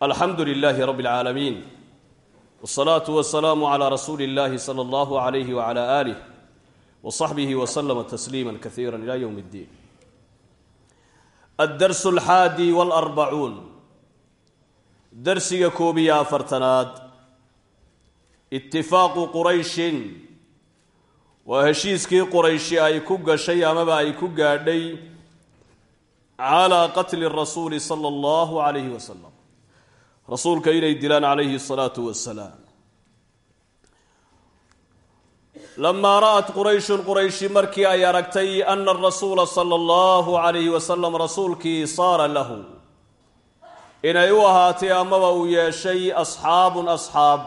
alxamdu lilaahi rabi اlcaalamiin wsalaatu wasalaamu calaa rasuuli illaahi sala allahu alayhi wacala alih wsaxbihi wslama tasliima kaiira ila ywm اddiin addars alxaadi walarbacuun darsiga koob iyo afartanaad itifaaqu qurayshin. Waa heshiiskii qurayshi ay ku gashay amaba ay ku gaadhay calaa qatli rasuuli sala allahu rasuulka inay dilaan calayhi asalaatu wasalaam lamaa ra'at qurayshun qurayshi markii ay aragtay ana arasuula sala allahu calayhi wasalam rasuulkii saara lahu. Inay u ahaatay amaba uu yeeshay asxaabun asxaab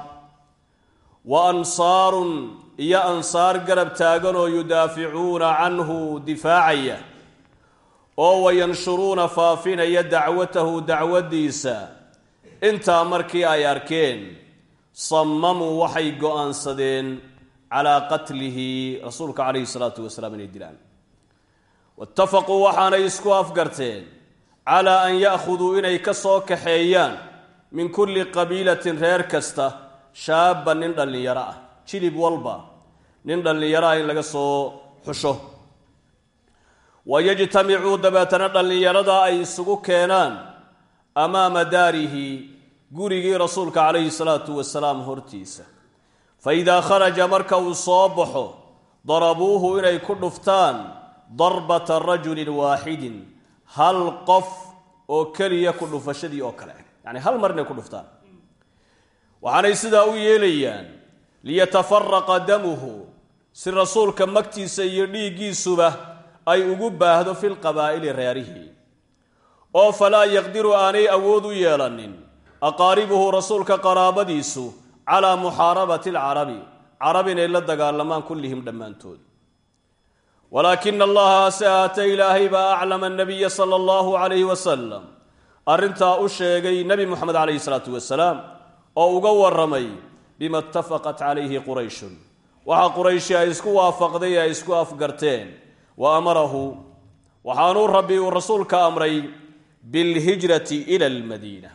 wa ansaarun iyo ansaar garab taaganoo yudaaficuuna canhu difaacaya oo wayanshuruuna faafinaya dacwatahu dacwaddiisa intaa markii ay arkeen sammamuu waxay go'aansadeen calaa qatlihi rasuulka calayhi salaatu wasalaam inay dilaan. Waitafaquu waxaanay isku afgarteen calaa an ya'khuduu inay ka soo kaxeeyaan min kulli qabiilatin reer kasta shaabban nin dhallinyaro ah jilib walba nin dhallinyaro ah in laga soo xusho. Wayajtamicuu dabeetana dhallinyarada ay isugu keenaan amaama daarihi gurigii rasuulka calayhi salaatu wasalaam hortiisa. Fa idaa kharaja marka uu soo baxo darabuuhu inay ku dhuftaan darbata rajulin waaxidin hal qof oo keliya ku dhufashadii oo kale. Yacni hal mar inay ku dhuftaan. Waxaanay sidaa u yeelayaan liyatafaraqa damuhu si rasuulka magtiisa iyo dhiiggiisuba ay ugu baahdo fi lqabaa'ili reerihi oo falaa yaqdiru aanay awood u yeelanin. Aqaaribuhu rasuulka qaraabadiisu calaa muxaarabati alcarabi carab inay la dagaalamaan kullihim dhammaantood. Walaakina allaha hase ahaatee ilaahay baa aclama nabiya sala allahu calayhi wasalam arrintaa u sheegay nebi moxamed calayhi salaatu wasalaam oo uga warramay bima itafaqat calayhi qurayshun. Waxa qurayshi ay isku waafaqday ee ay isku afgarteen. Wa amarahu waxaanuu rabbi uu rasuulka amray bilhijrati ila almadiina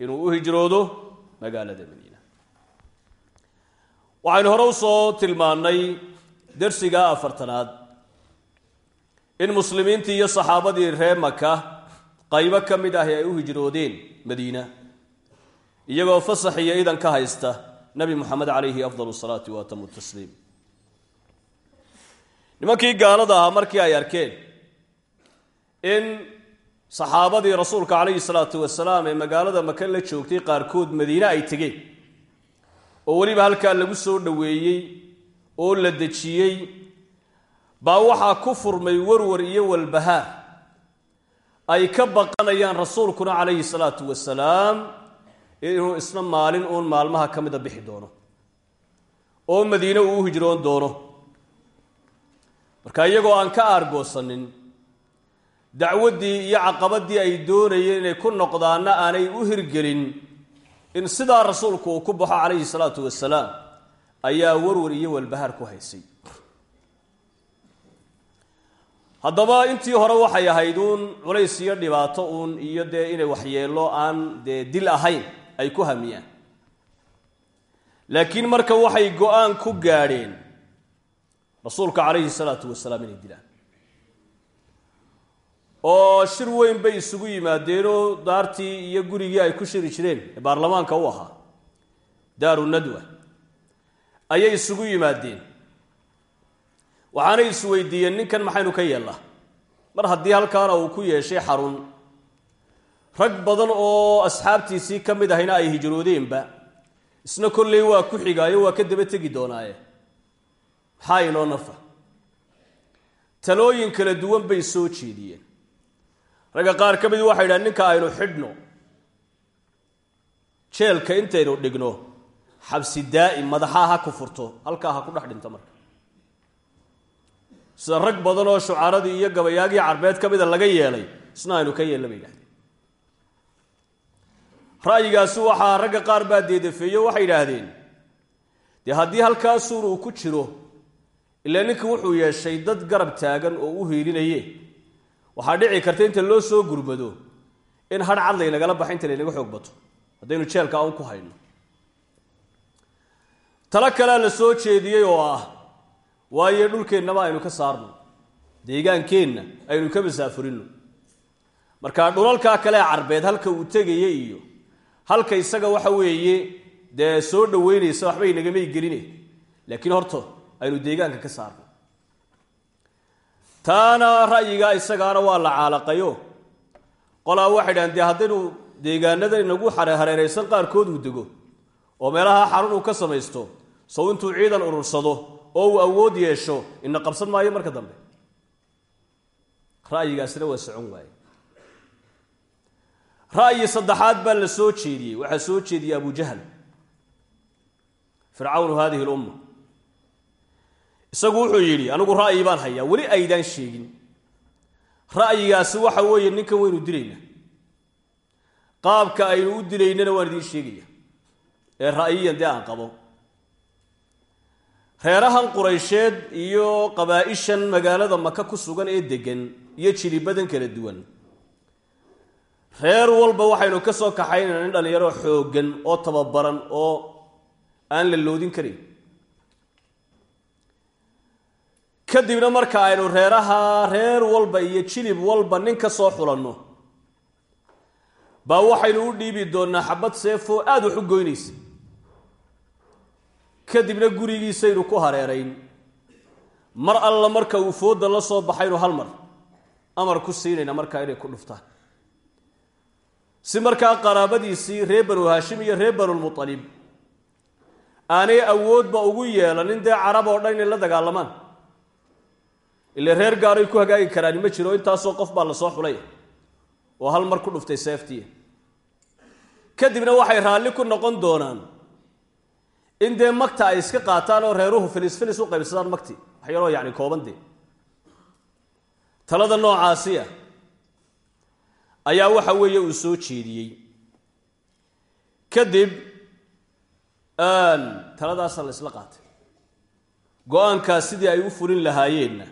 inuu u hijroodo magaalada madiina waxaynu hore u soo tilmaannay dersiga afartanaad in muslimiintii iyo saxaabadii reer maka qaybo ka mid ahi ay u hijroodeen madiina iyagoo fasax iyo idan ka haysta nebi moxamed calayhi afdal salaati wa atamu tasliim nimankii gaalada ahaa markii ay arkeen in saxaabadii rasuulka calayhi salaatu wasalaam ee magaalada maka la joogtay qaarkood madiine ay tegeen. Oo weliba halkaa lagu soo dhoweeyey oo la dejiyey baa waxaa ku furmay warwar iyo walbahaar. Ay ka baqanayaan rasuulkuna calayhi salaatu wasalaam inuu isna maalin uun maalmaha ka mida bixi doono. Oo madiine uu u hijroon doono. Marka iyagoo aan ka aargoosanin dacwaddii iyo caqabadii ay doonayeen inay ku noqdaanna aanay u hirgelin in sidaa rasuulku uu ku baxo calayhi salaatu wasalaam ayaa warwar iyo walbahaar ku haysay. Haddaba intii hore waxay ahayd uun culays iyo dhibaato uun iyo dee inay waxyeello aan dee dil ahayn ay ku hamiyaan. Laakiin marka waxay go'aan ku gaadheen rasuulka calayhi salaatu wasalaam inay dilaan oo shir weyn bay isugu yimaadeenoo daartii iyo gurigii ay ku shiri jireen ee baarlamaanka u ahaa daaru nadwa ayay isugu yimaadeen. Waxaanay isweydiiyeen ninkan maxaynu ka yeellaa mar haddii halkaana uu ku yeeshay xarun rag badan oo asxaabtiisii ka mid ahayna ay hijroodeenba isna kolley waa ku xigaayo waa ka daba tegi doonaaye. Maxaa inoo nafa? Talooyin kala duwan bay soo jeediyeen ragga qaar ka mid waxay idhahan ninka aynu xidhno jeelka intaynu dhigno xabsi daa'im madaxaa ha ku furto halkaa ha ku dhex dhinto marka. Sida rag badan oo shucaradii iyo gabayaagii carbeed ka mida laga yeelay isna aynu ka yeella bay yidhahdeen. Ra'yigaasi waxaa ragga qaar baa deedafeeyo waxay yidhaahdeen dee haddii halkaa suur uu ku jiro ilaa ninkii wuxuu yeeshay dad garab taagan oo u hiilinaye waxaa dhici karta inta loo soo gurmado in hadh cad laynagala baxa inta laynaga xoog bato. Haddaynu jeelka un ku hayno. Talo kalea la soo jeediyey oo ah waayo dhulkeennaba aynu ka saarno. Deegaankeenna aynu ka masaafurino. Marka dhulalkaa kale ee carbeed halka uu tegaya iyo halka isaga waxa weeye dee soo dhaweynaysa waxbay nagamay geline laakiin horta aynu deegaanka ka saarno taana ra'yigaa isagaana waa la caalaqayo. Qolaa waxay dhahan dee haddaynu deegaanada inagu hareeraysan qaarkood uu dego oo meelaha xarun uu ka samaysto sow intuu ciidan urursado oo uu awood yeesho ina qabsan maayo marka dambe. Ra'yigaasina waa socon waaye. Ra'yi saddexaad baa la soo jeediyey waxaa soo jeediyey abujahl fircawnu hadihi lumma isagu wuxuu yidhi anigu ra'yi baan hayaa weli aydaan sheegin. Ra'yigaasi waxa weeye ninkan waynu dilaynaa. Qaabka aynu u dilaynana waan idiin sheegaya ee ra'yiyan dee aan qabo. Reerahan quraysheed iyo qabaa'ishan magaalada maka ku sugan ee deggan iyo jilibadan kala duwan. Reer walba waxaynu ka soo kaxaynayna nin dhallinyaro xooggan oo tababaran oo aan la loodin karin kadibna marka aynu reeraha reer walba iyo jilib walba nin ka soo xulanno. Baa waxaynu u dhiibi doonnaa xabad seefoo aada wax u goynaysa kadibna gurigiisaynu ku hareerayn. Mar alla marka uu foodda la soo baxaynu hal mar. Amar ku siinayna markaa inay ku dhuftaan. Si markaa qaraabadiisii reer banu haashim iyo reer banulmutalib aanay awoodba ugu yeelanin dee carab oo dhan inay la dagaalamaan ile reer gaaray ku hagaagi karaani ma jiro intaasoo qof baa la soo xulay. Oo hal mar ku dhuftay seeftii kadibna waxay raalli ku noqon doonaan in dee magta ay iska qaataan oo reeruhu filis filis u qaybsadaan magti. Wax yaroo yacni kooban dee. Talada noocaasiya ayaa waxa weeye uu soo jeediyey kadib taladaasa la isla qaatay. Go'aankaas sidii ay u fulin lahaayeenna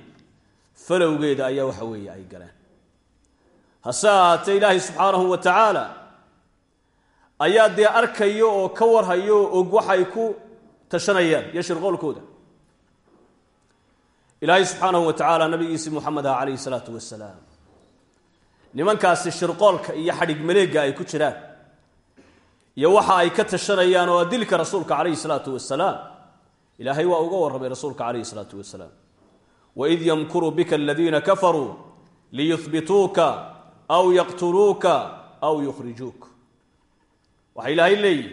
falowgeeda ayaa waxa weeye ay galeen. Hase ahaatee ilaahay subxaanahu wa tacaala ayaa dee arkayo oo ka warhayo oo og waxay ku tashanayaan iyo shirqoolkooda ilaahay subxaanahu wa tacaala nabigiisii muxamed ah calayhi salaatu wasalaam nimankaasi shirqoolka iyo xadhig maleega ay ku jiraan iyo waxa ay ka tashanayaan oo dilka rasuulka calayhi salaatu wasalaam ilaahay waa uga warramay rasuulka calayhi salaatu wasalaam waid yamkuru bika aladiina kafaruu liyuhbituuka aw yaqtuluuka aw yukhrijuuk waxaa ilaahay leeyihi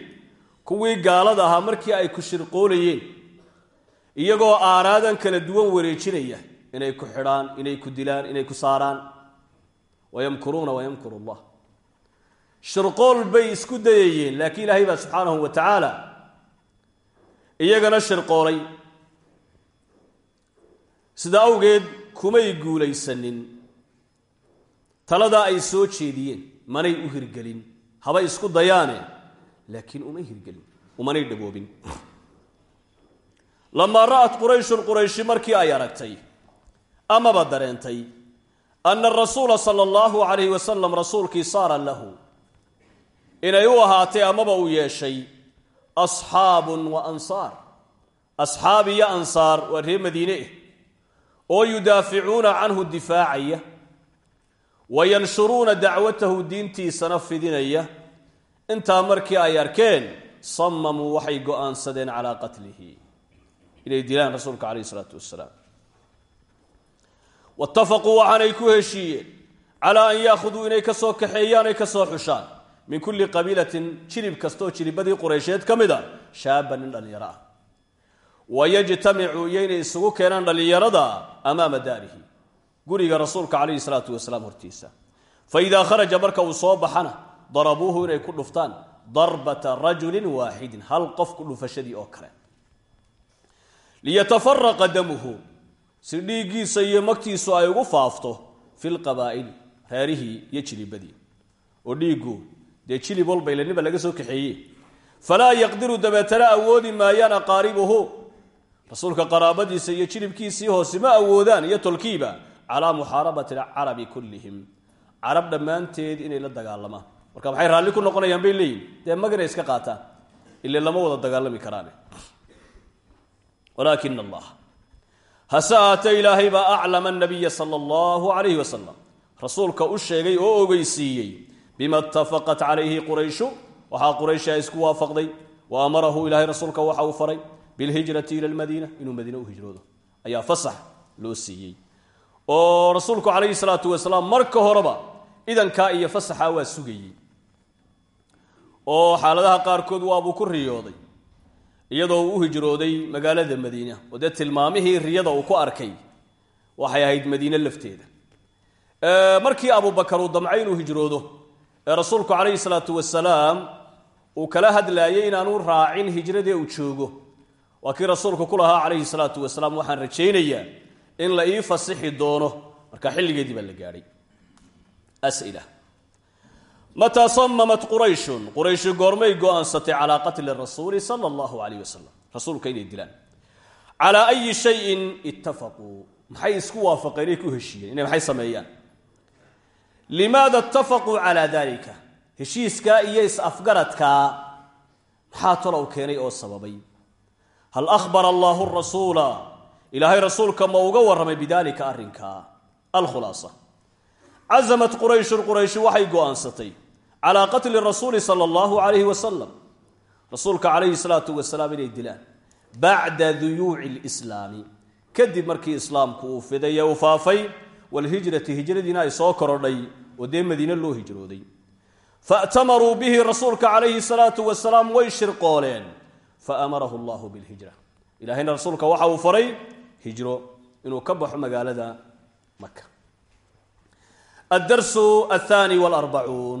kuwii gaalada ahaa markii ay ku shirqoolayeen iyagoo aaraadan kala duwan wareejinaya inay ku xidhaan inay ku dilaan inay ku saaraan wayamkuruuna wayamkuru allah shirqool bay isku dayayeen laakiin ilaahay baa subxaanahu wa tacaala iyagana shirqoolay sida awgeed kumay guulaysanin. Taladaa ay soo jeediyeen manay u hirgelin. Haba isku dayaane laakiin umay hirgelin umanay dhaboobin. Lamaa ra'at qurayshun qurayshi markii ay aragtay amaba dareentay ana arasuula sala allahu calayhi wasalam rasuulkii saara lahu. Inay u ahaatay amaba uu yeeshay asxaabun wa ansaar. Asxaab iyo ansaar waa reer madiine eh oo yudaaficuuna canhu difaacaya wa yanshuruuna dacwatahu diintiisana fidinaya intaa markii ay arkeen samamuu waxay go'aansadeen calaa qatlihi. Inay dilaan rasuulka calayhi isalaatu wasalaam waitafaquu waxaanay ku heshiiyeen calaa an yaakhuduu inay ka soo kaxeeyaan ay ka soo xushaan min kulli qabiilatin jilib kastaoo jilibadii qureysheed ka mid a shaaban nin dhallinyaro ah. Wayajtamicuu iyo inay amaama daarihi. Guriga rasuulka calayhi salaatu wasalaam hortiisa. Fa idaa kharaja marka uu soo baxana darabuuhu inay ku dhuftaan darbata rajulin waaxidin hal qof ku dhufashadii oo kale. Liyatafaraqa damuhu si dhiiggiisa iyo magtiisu ay ugu faafto fi lqabaa'ili reerihii iyo jilibadii. Oo dhiiggu dee jilib walba ilaniba laga soo kaxeeye falaa yaqdiru dabeetana awoodi maayaan aqaaribuhu rasuulka qaraabadiisa iyo jilibkiisii hoose ma awoodaan iyo tolkiiba calaa muxaarabati alcarabi kullihim. Carab dhammaanteed inay la dagaalamaan marka maxay raalli ku noqonayaan bay leeyihiin dee magna iska qaataan ile lama wada dagaalami karaane. Walaakina allah hase ahaatee ilaahay baa aclama anabiya sala allahu calayhi wasalam rasuulka u sheegay oo ogeysiiyey bima itafaqat calayhi qurayshu? Waxaa quraysha isku waafaqday. Wa amarahu ilaahay rasuulka waxa uu faray bilhijrati ila lmadiina inuu madiine u hijroodo. Ayaa fasax loo siiyey. Oo rasuulku calayhi salaatu wasalaam marka horeba idankaa iyo fasaxa waa sugayey. Oo xaaladaha qaarkood waabuu ku riyooday. Iyadoo uu u hijrooday magaalada madiina oo dee tilmaamihii riyada uu ku arkay waxay ahayd madiine lafteeda. Markii abubakar uu damcay inuu hijroodo ee rasuulku calayhi salaatu wasalaam uu kala hadlaayay inaanu raacin hijradii uu joogo waa kii rasuulku ku lahaa calayhi salaatu wasalaam waxaan rajaynayaa in la ii fasixi doono. Marka xilligeedii baa la gaadhay. As'ila mataa samamat qurayshun. Qurayshi goormay go'aansatay calaa qatli rasuuli sala allahu calayh wasalam rasuulka inay dilaan. Calaa ayi shayin ittafaquu maxay isku waafaqeen inay ku heshiiyeen inay maxay sameeyaan? Limaada ittafaquu calaa dalika heshiiskaa iyo is-afgaradkaa maxaa talow keenay oo sababay hal ahbara allahu rasuula? Ilaahay rasuulka ma uga warramay bidalika arrinkaa alkhulaasa cazamat qurayshun qurayshi waxay go'aansatay calaa qatli rasuuli sala allahu calayhi wasalam rasuulka calayhi salaatu wasalaam inay dilaan bacda duyuuci lislaami kadib markii islaamku uu fiday ee uu faafay walhijrati hijradiina ay soo korodhay oo dee madiine loo hijrooday. Fa'tamaruu bihi rasuulka calayhi salaatu wasalaam way shirqooleen faamarahu allahu bilhijra ilahayna rasuulka waxa uu faray hijro inuu ka baxo magaalada maka addarsu athani walarbacuun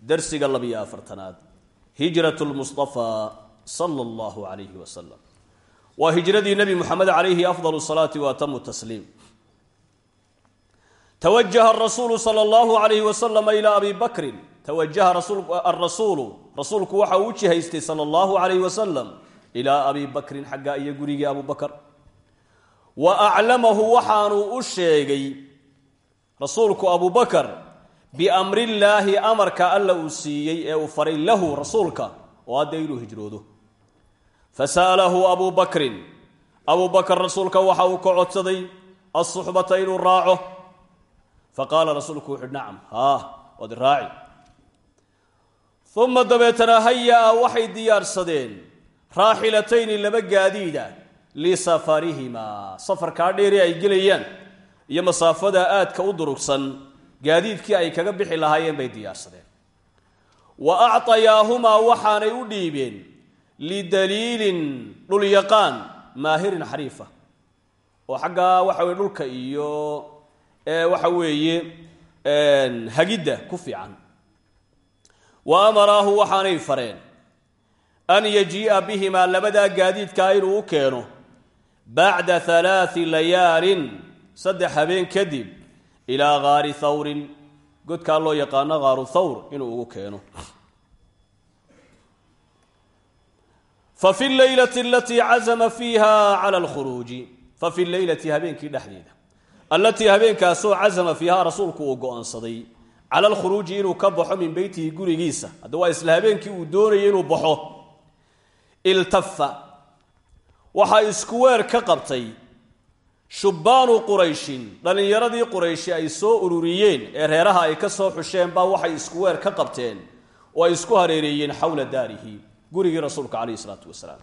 darsiga labiyo afartanaad hijrat lmustafaa sala allahu calayhi wasalam waa hijradii nebi moxamed calayhi afdal salaati wa atamu tasliim tawajaha arasuulu sala allahu calayhi wasalama ilaa abi bakrin tawajaha arasuulu rasuulku waxa uu jihaystay sala allahu calayhi wasalam ilaa abi bakrin xagga iyo gurigii abu bakar. Wa aclamahu waxaanuu u sheegay rasuulku abu bakar biamrillaahi amarka alla uu siiyey ee uu faray lahu rasuulka oo hadda inuu hijroodo. Fasa'alahu abu bakrin. Abu bakar rasuulka waxa uu ka codsaday alsuxbata inuu raaco. Faqaala rasuulku wuxuuhi nacam haa waad raaci uma dabeetana haya-a waxay diyaarsadeen raaxilatayni laba gaadiida lisafarihimaa safarkaa dheeri ay gelayaan iyo masaafada aadka u durugsan gaadiidkii ay kaga bixi lahaayeen bay diyaarsadeen wa acطayaahumaa waxaanay u dhiibeen lidaliilin dhulyaqaan maahirin xariifa. Oo xaggaa waxa weye dhulka iyo waxa weeye hagidda ku fiican wa amaraahu waxaanay fareen an yajii'a bihimaa labadaa gaadiidkaa inuu u keeno bacda halaati layaalin saddex habeen kadib ilaa gaari thawrin godkaa loo yaqaano gaaru thawr inuu ugu keeno fafi leylati alatii cazama fiiha cala alkhuruuji fafi leylati habeenkii dhexdeeda allatii habeenkaasoo cazama fiiha rasuulku uu go'aansaday cala alkhuruuji inuu ka baxo min beytihi gurigiisa. Hadda waa isla habeenkii uu doonayay inuu baxo iltafa. Waxaa isku weer ka qabtay shubbaanu qurayshin dhallinyaradii qurayshi ay soo ururiyeen ee reeraha ay ka soo xusheen baa waxay isku weer ka qabteen oo ay isku hareereeyeen xowla daarihi gurigii rasuulka calayhi isalaatu wasalaam.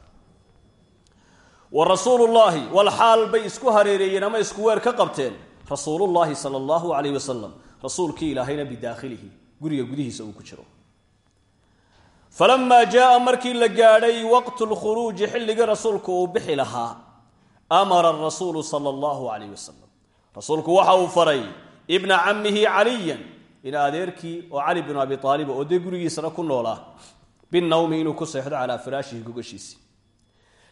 Wa rasuulullaahi walxaal bay isku hareereeyeen ama isku weer ka qabteen rasuulullaahi sala allahu calayhi wasalam rasuulkii ilaahayna bidaakhilihi guriga gudihiisa uu ku jiro. Falamaa jaaa markii la gaadhay waqtu lkhuruuji xilligii rasuulku uu bixi lahaa amara rasuulu sala allahu calayh wasalam rasuulku waxa uu faray ibna camihi caliyan in adeerkii oo cali binu abi aaliba oo dee gurigiisana ku noolaa binawmi inuu ku seexdo calaa firaashihi gogashiisi.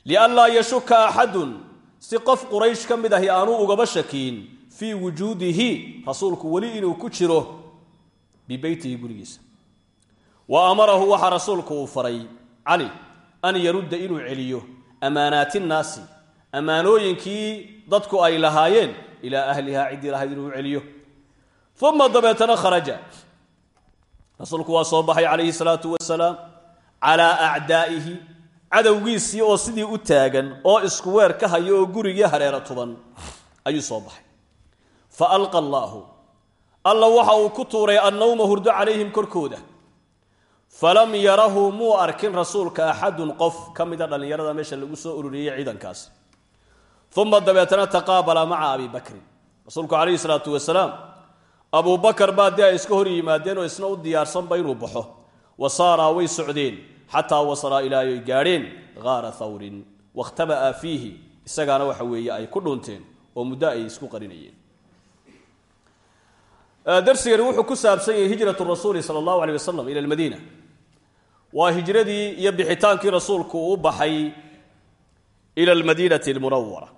Lianlaa yashuka axadun si qof quraysh ka mid ahi aanuu ugaba shakiin fii wujuudihi rasuulku weli inuu ku jiro bibeytihi gurigiisa. Wa amarahu waxaa rasuulku uu faray cali an yarudda inuu celiyo amaanaati nnaasi ammaanooyinkii dadku ay lahaayeen ilaa ahlihaa ciddii lahayd inuu celiyo. Uma dabeetana kharaja. Rasuulku waa soo baxay calayhi salaatu wasalaam calaa acdaa'ihi cadowgiisii oo sidii u taagan oo isku weer ka hayo oo gurigii hareero tuban ayuu soo fa alqa allaahu alla waxa uu ku tuuray annawma hurdo calayhim korkooda. Falam yarahu muu arkin rasuulka axadun qof ka mida dhallinyarada meesha lagu soo ururiyey ciidankaasi uma dabeetana taqaabala maca abi bakrin. Rasuulku calayhi salaatu wasalaam abuu bakar baa dee ay iska hor yimaadeen oo isna u diyaarsanba inuu baxo. Wa saaraa way socdeen xataa wasalaa ilaa ay gaadheen haara thawrin. Wakhtaba'a fiihi. Isagaana waxa weeye ay ku dhunteen oo muddo ay isku qarinayeen darsigani wuxuu ku saabsan yahay hijratu rasuuli sala allahu aleyh wasalam ila almadiina. Waa hijradii iyo bixitaankii rasuulku uu u baxay ila almadiinati almunawara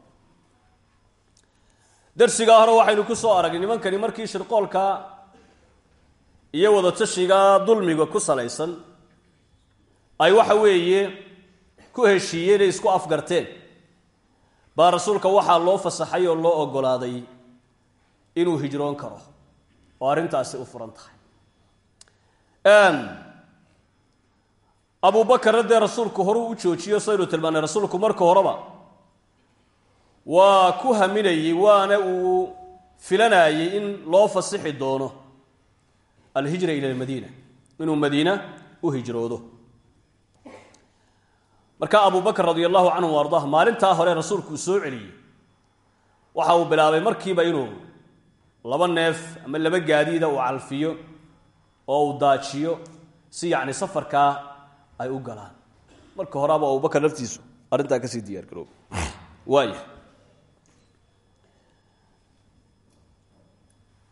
darsigaa hore waxaynu ku soo aragnay nimankani markii shirqoolka iyo wadatashiga dulmiga ku salaysan ay waxa weeye ku heshiiyeen ay isku afgarteen. Baa rasuulka waxaa loo fasaxay oo loo ogolaaday inuu hijroon karo oo arrintaasi u furan tahay. Abu bakarna dee rasuulku horuu u joojiyo saynu tilmaanay rasuulku marka horeba waa ku haminayey waana uu filanayey in loo fasixi doono alhijra ila almadiina inuu madiina u hijroodo. Marka abu bakr radi allahu canhu ardah maalintaa hore rasuulku uu soo celiyey waxa uu bilaabay markiiba inuu laba neef ama laba gaadiida uu calfiyo oo uu daajiyo si yacni safarkaa ay u galaan. Marka horeaba abubakar laftiisu arrintaa ka sii diyaar garoob waaya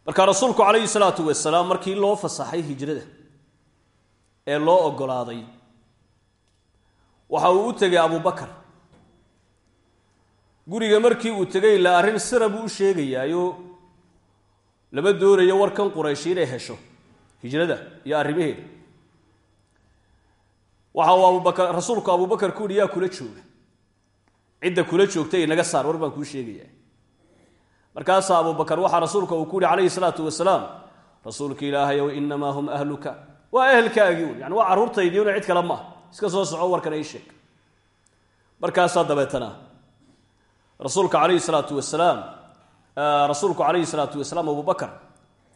marka rasuulku calayhi salaatu wasalaam markii loo fasaxay hijrada ee loo ogolaaday waxa uu u tegay abubakar guriga markii uu tegay ilaa arrin sira buu u sheegayaayo lama doonayo warkan qurayshi inay hesho hijrada iyo arrimaheeda. Waxa uu abubakar rasuulku abubakar ku yihi yaa kula jooga. Cidda kula joogta inaga saar war baan kuu sheegayaa markaasaa abubakar waxaa rasuulka uu ku yihi calayhi salaatu wasalaam rasuulka ilaahayow inamaa hum ahluka. Waa ehelkaagii un yani waa carruurtaydii una cid kale maaha iska soo soco warkan ii sheeg. Markaasaa dabeetana rasuulka calayhi salaatu wasalaam rasuulku calayhi salaatu wasalaam abubakar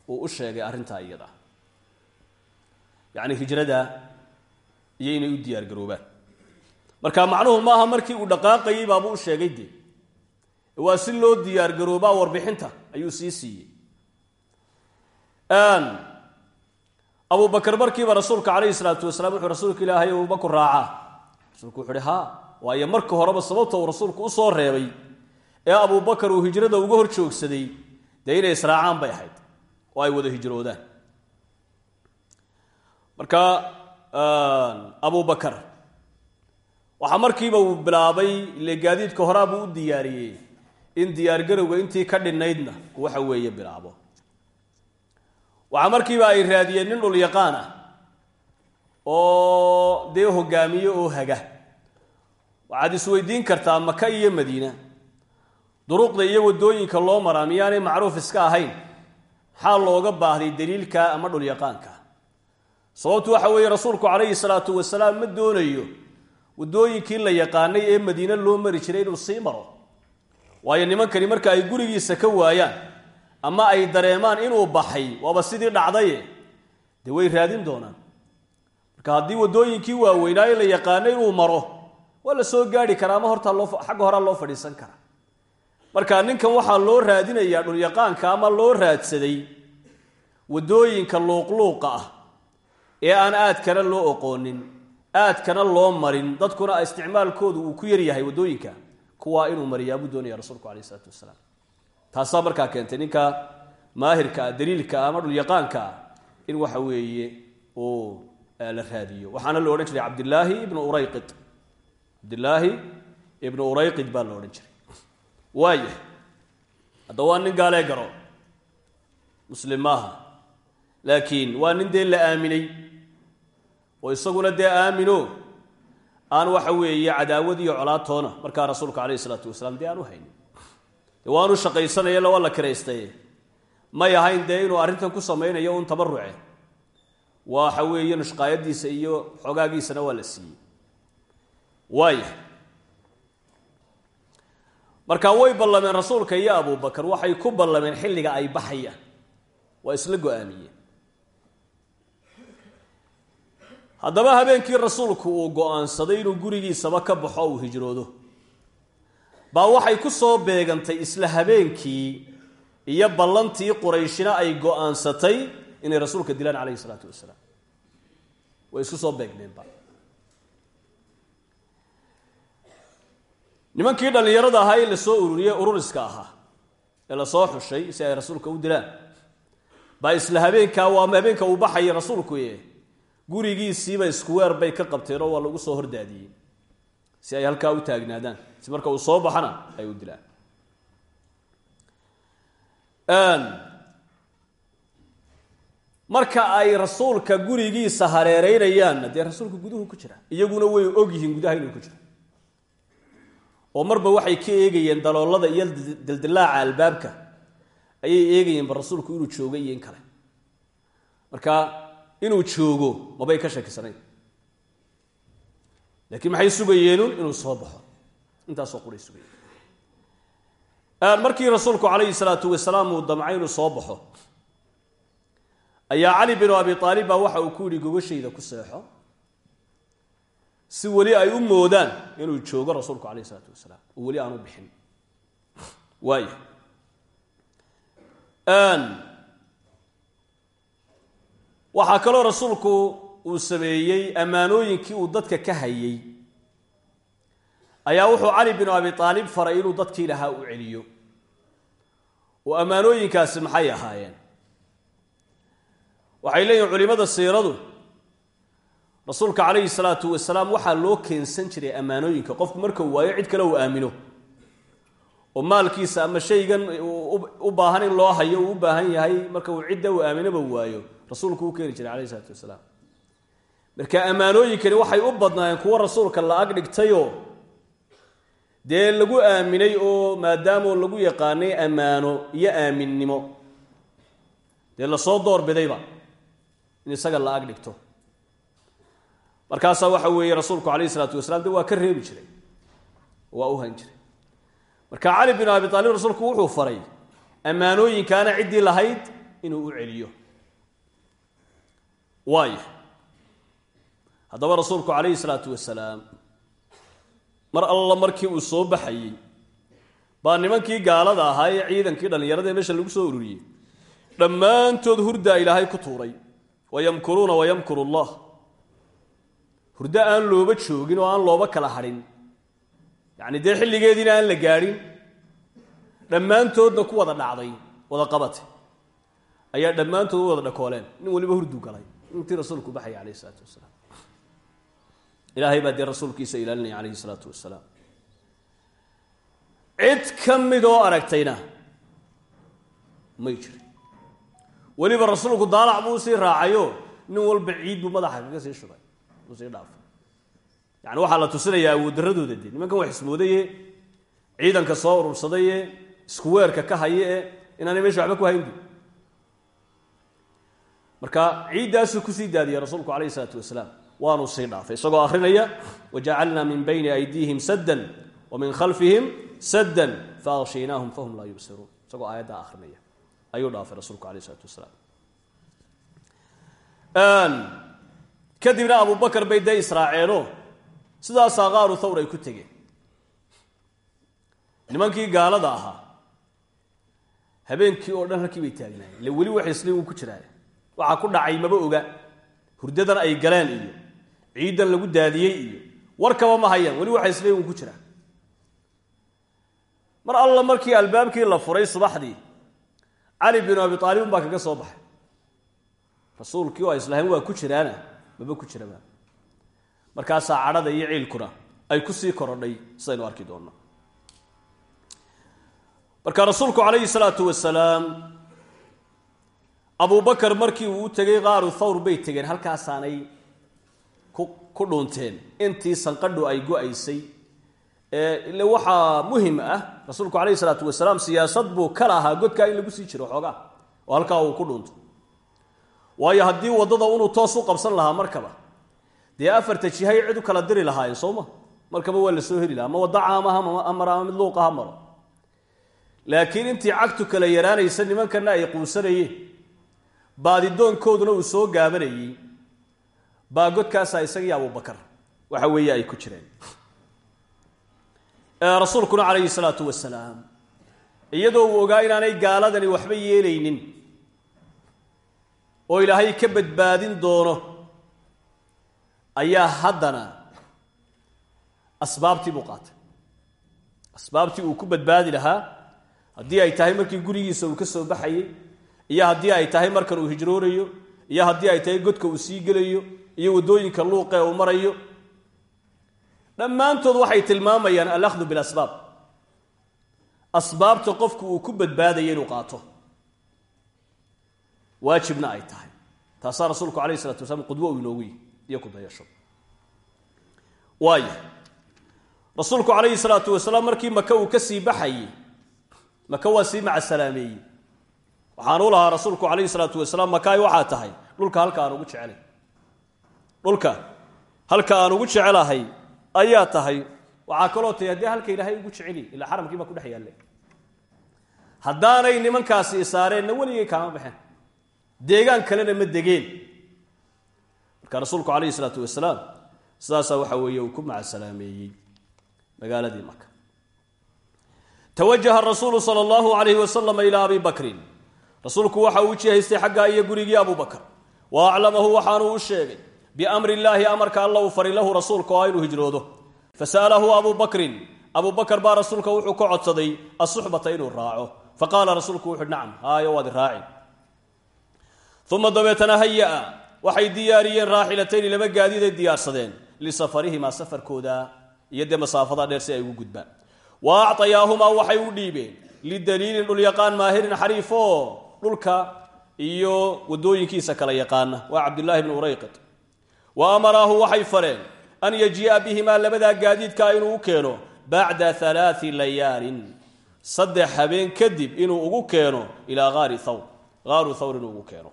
uu u sheegay arrintaa iyada. Yacni hijrada iyo inay u diyaar garoobaan. Marka macnuhu maaha markii uu dhaqaaqayey baabuu u sheegay dee. Waa si loo diyaar garoobaa warbixinta ayuu sii siiyey. Abubakar markiiba rasuulka calayhi salaatu wasalaam wuxuu rasuulka ilaahay abubakar raacaa rasuulku wuxu uhi haa. Waayo marka horeba sababta uu rasuulku u soo reebay ee abubakar uu hijrada uga hor joogsaday dee inay israacaan bay ahayd oo ay wada hijroodaan. Marka abubakar waxaa markiiba uu bilaabay ile gaadiidka horaa u diyaariyey in diyaargarowga intii ka dhinaydna waxa weeye bilaabo. Waxaa markiiba ay raadiyeen nin dhulyaqaan ah oo dee hogaamiye oo haga. Waxaad isweydiin kartaa maka iyo madiina duruqda iyo waddooyinka loo maraa miyaanay macruuf iska ahayn maxaa looga baahday daliilka ama dhulyaqaanka sababtu waxa weeye rasuulku calayhi salaatu wasalaam ma doonayo waddooyinkii la yaqaanay ee madiine loo mari jiray inuu sii maro. Waayo nimankani marka ay gurigiisa ka waayaan ama ay dareemaan inuu baxay waaba sidii dhacdaye? Dee way raadin doonaan. Marka haddii waddooyinkii waaweynaayo la yaqaanay inuu maro waa la soo gaari karaa ama hortaa loo xagga horaa loo fadhiisan karaa marka ninkan waxaa loo raadinayaa dhulyaqaanka ama loo raadsaday waddooyinka luuqluuqa ah ee aan aadkana loo oqoonin aadkana loo marin dadkuna isticmaalkoodu uu ku yaryahay waddooyinka kuwaa inuu mariyaa buu doonaya rasuulku alayh isalaatu wasalaam taasaa markaa keentay ninka maahirka ah daliilka ah ama dhulyaqaanka ah in waxa weeye uu la raadiyo. Waxaana la odhan jiray cabdilaahi ibnu urayqid cabdilaahi ibnu urayqid baa la odhan jiray waaya hadda waa nin gaalee garo. Muslim maaha. Laakiin waa nin dee la aaminay. Oo isaguna dee aamino. Aan waxa weeye cadaawad iyo colaatoona markaa rasuulka calayhi isalaatu wasalaam dee aan u haynin. De waanu shaqaysanaya waa la kiraystaye may ahayn dee inuu arrintan ku samaynayo un tabaruce waxa weeye nushqaayadiisa iyo xogaagiisana waa la siiyey. Waaya marka way ballameen rasuulka iyo abubakar waxay ku ballameen xilliga ay baxayaan. Waa isla go'aamiyeen. Haddaba habeenkii rasuulku uu go'aansaday inuu gurigiisaba ka baxo uu hijroodo. Baa waxay ku soo beegantay isla habeenkii iyo ballantii qurayshina ay go'aansatay inay rasuulka dilaan calayhi isalaatu wasalaam. Way isku soo beegneenba nimankii dhallinyarada ahaa ee la soo ururiyey ururiska ahaa ee la soo xushay si ay rasuulka u dilaan. Baa isla habeenkaa waa habeenka uu baxayay rasuulku gurigiisiiba iskuweer bay ka qabteen oo waa lagu soo hordaadiyey. Si ay halkaa u taagnaadaan si marka uu soo baxana ay u dilaan. Marka ay rasuulka gurigiisa hareereynayaanna dee rasuulka guduhu ku jira iyaguna way og yihiin gudaha inuu ku jiro oo marba waxay ka eegayeen daloolada iyo dildilaaca albaabka ayay eegayeen ba rasuulku inuu joogo iyo in kale. Marka inuu joogo mabay ka shakisanayn laakiin maxay sugayeenun inuu soo baxo. Intaasoo quray sugayeen markii rasuulku calayhi salaatu wasalaam uu damcay inuu soo baxo ayaa cali binu abi aalib baa waxa uu ku yidhi gogashayda ku seexo si weli ay u moodaan inuu joogo rasuulku calayhi salaatu wasalaam oo weli aanu bixin. Waaya waxaa kaloo rasuulku uu sameeyey ammaanooyinkii uu dadka ka hayay. Ayaa wuxuu cali binu abi aalib faray inuu dadkii lahaa u celiyo. Oo ammaanooyinkaasi maxay ahaayeen? Waxay leeyihiin culimmada siiradu rasuulka calayhi salaatu wasalaam waxaa loo keensan jiray ammaanooyinka. Qofku marka uu waayo cid kale uu aamino. Oo maalkiisa ama shaygan u baahan in loo hayo uu u baahan yahay marka uu cidda uu aaminoba waayo. Rasuulku u keeni jiray calayhi salaatu wasalaam. Marka ammaanooyinkani waxay u badnaayeen kuwo rasuulka la ag dhigtayoo dee lagu aaminay oo maadaamoo lagu yaqaanay ammaano iyo aaminnimo. Dee la soo doorbidayba in isaga la ag dhigto markaasaa waxa weeye rasuulku calayhi isalaatu wasalaam de waa ka reebi jiray. Waa u han jiray. Marka cali binu abi aalib rasuulku wuxuu faray ammaanooyinkaana ciddii lahayd inuu u celiyo. Waaya haddaba rasuulku calayhi salaatu wasalaam mar alla markii uu soo baxayey baa nimankii gaalada ahaa ee ciidankii dhallinyarada ee meesha lagu soo ururiyey dhammaantood hurdaa ilaahay ku tuuray. Wayamkuruuna wayamkuru hurdo aan looba joogin oo aan looba kala hadhin yacni dee xilligeediina aan la gaadhin dhammaantoodna ku wada dhacday wada qabate. Ayaa dhammaantood u wada dhakooleen. Nin waliba hurdu galay. Intii rasuulku baxaya calayhi isalaatu wasalaam. Ilaahay baa dee rasuulkiisa ilaalinaya calayhi isalaatu wasalaam. Cid ka mid oo aragtayna may jirin. Weliba rasuulku daalac buu sii raacayo nin walba ciid buu madaxa kaga sii shubay uu sii dhaafay yani waxaa la tusinayaa awooddaradooda dee. Nimankan wax ismoodaye ciidanka soo urursadaye isku weerka ka haye ee inaanay meesha waxba ku hayndu marka ciiddaasuu ku sii daadiyey rasuulku calayhi isalaatu wasalaam. Waanuu sii dhaafay isagoo akrinaya wajacalnaa min bayni aydiihim saddan wa min khalfihim saddan faaqshaynaahum fahum laa yubsiruun. Isagoo aayaddaa akrinaya ayuu dhaafay rasuulku alayh isalaatu wasalaam kadibna abubakar bay dee israaceenoo sidaasaa qaaru thawr ay ku tegeen. Nimankii gaalada ahaa habeenkii oo dhan halkii bay taagnaayeen. Ile weli wax isliin uu ku jiraa waxaa ku dhacay maba oga. Hurdadan ay galeen iyo ciidan lagu daadiyey iyo warkaba ma hayaan. Weli waxa isliin ku jiraa mar alla markii albaabkii la furay subaxdii cali binu abi aalib un baa kaga soo baxay. Rasuulkii oo islahayn waa ku jiraana maba ku jiraba markaasaa cadhada iyo ciilkuna ay ku sii korodhay sidaynu arki doonno. Marka rasuulku calayhi salaatu wasalaam abubakar markii uu u tegey qaaru thawr bay tegeen halkaasaanay ku dhuunteen. Intii sanqadhu ay go'aysay ile waxaa muhiim ah rasuulku calayhi salaatu wasalaam siyaasad buu ka lahaa godkaa in lagu sii jiro xoogaa oo halkaa uu ku dhuunto waayo haddii waddada unuu toos u qabsan lahaa markaba dee afarta jihay cid u kala diri lahaayeen sooma markaba waa la soo heli lahaa. Ama waddo caamaha amara ama mid luuqa laakiin intii cagtu kala yaraanaysa nimankana ay quusanayeen baadidoonkooduna uu soo gaabanayey. Baa godkaasaa isagii abubakar waxa weeye ay ku jireen. Rasuulkuna calayhi salaatu wasalaam iyadoo uu ogaa inaanay gaaladani waxba yeelaynin oo ilaahay ka badbaadin doono ayaa haddana asbaabtii buu qaatay. Asbaabtii uu ku badbaadi lahaa haddii ay tahay markii gurigiisa uu ka soo baxayey iyo haddii ay tahay markan uu hijroonayo iyo haddii ay tahay godka uu sii gelayo iyo waddooyinka luuqee uu marayo dhammaantood waxay tilmaamayaan alakhdu bilasbaab. Asbaabta qofku uu ku badbaadaya inuu qaato waajibna ay tahay. Taasaa rasuulku calayh isalatu wasalaam qudwo inoogu yihi iyo ku dayasho waaya rasuulku calayhi salaatu wasalaam markii maka uu ka sii baxayey maka waa sii macasalaameeyey waxaan u lahaa rasuulku calayhi salaatu wasalaam makaay waxaa tahay? Dhulka halka aan ugu jecelay. Dhulka halka aan ugu jecelahay ayaa tahay. Waxaa kaloo tahay halka ilaahay ugu jeceli ilaa xaramkii ku dhex haddaanay nimankaasi isaareenna weligay kaama baxeen deegaan kalena ma degeen. Marka rasuulku calayhi salaatu wasalaam sidaasaa waxa weeye uu ku macasalaameeyey magaaladii maka tawajaha rasuulu sala allahu calayhi wasalam ilaa abi bakrin. Rasuulku waxa uu jihaystay xaggaa iyo gurigii abubakar wa aclamahu waxaanuu u sheegay biamri illaahi amarka alla uu fari lahu rasuulka oo inuu hijroodo. Fasa'alahu abu bakrin. Abu bakar baa rasuulka wuxuu ka codsaday asuxbata inuu raaco. Faqaala rasuulku wuxuuhi nacam haayo waad raaci uma dabeetana hayaa waxay diyaariyeen raaxilatayni laba gaadiiday diyaarsadeen lisafarihimaa safarkooda iyo dee masaafada dheer si ay ugu gudbaan wa acطayaahumaa waxay u dhiibeen lidaliilin dhulyaqaan maahirin xariif dhulka iyo wadooyinkiisa kala yaqaana waa cabdulaahi bni urayqid wa amaraahu waxay fareen an yajii'a bihimaa labadaa gaadiidkaa inuu u keeno bacda alaai layaalin saddex habeen kadib inuu ugu keeno ilaa aari thawr aaru thawr inuu ugu keeno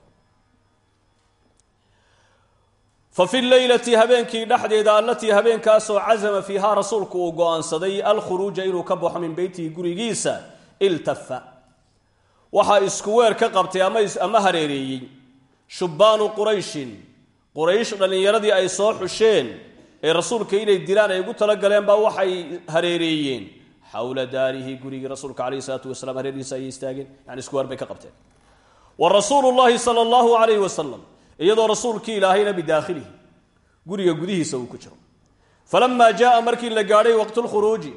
fa fi leylati habeenkii dhexdeeda allatii habeenkaasoo casama fiihaa rasuulku uu go'aansaday alkhuruuja inuu ka baxo min beytihi gurigiisa iltafa. Waxaa isku weer ka qabtay ama hareereeyey. Shubbaanu qurayshin. Quraysh dhallinyaradii ay soo xusheen ee rasuulka inay dilaan ay ugu talagaleen baa waxay hareereeyeen. Xawla daarihi gurigii rasuulka calayhi salaatu wasalaam hareerihiisa ayay istaageen. Yani isku weer iyadoo rasuulkii ilaahayna bidaakhilihi guriga gudihiisa uu ku jiro. Falamaa jaaa markii la gaadhay waqtulkhuruuji